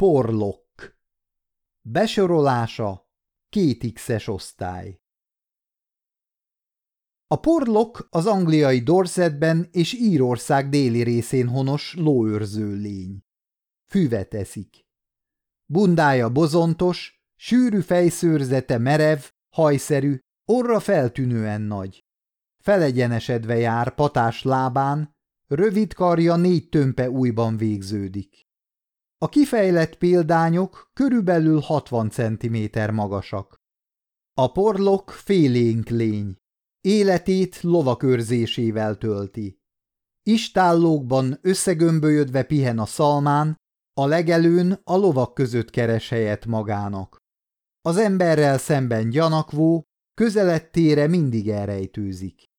Porlock Besorolása Két X-es osztály A porlock az angliai Dorsetben és Írország déli részén honos lóőrző lény. Füvet eszik. Bundája bozontos, sűrű fejszőrzete merev, hajszerű, orra feltűnően nagy. Felegyenesedve jár patás lábán, rövid karja négy tömpe újban végződik. A kifejlett példányok körülbelül 60 cm magasak. A porlok félénk lény. Életét lovakörzésével tölti. Istállókban összegömbölyödve pihen a szalmán, a legelőn a lovak között keres helyet magának. Az emberrel szemben gyanakvó, közelettére mindig elrejtőzik.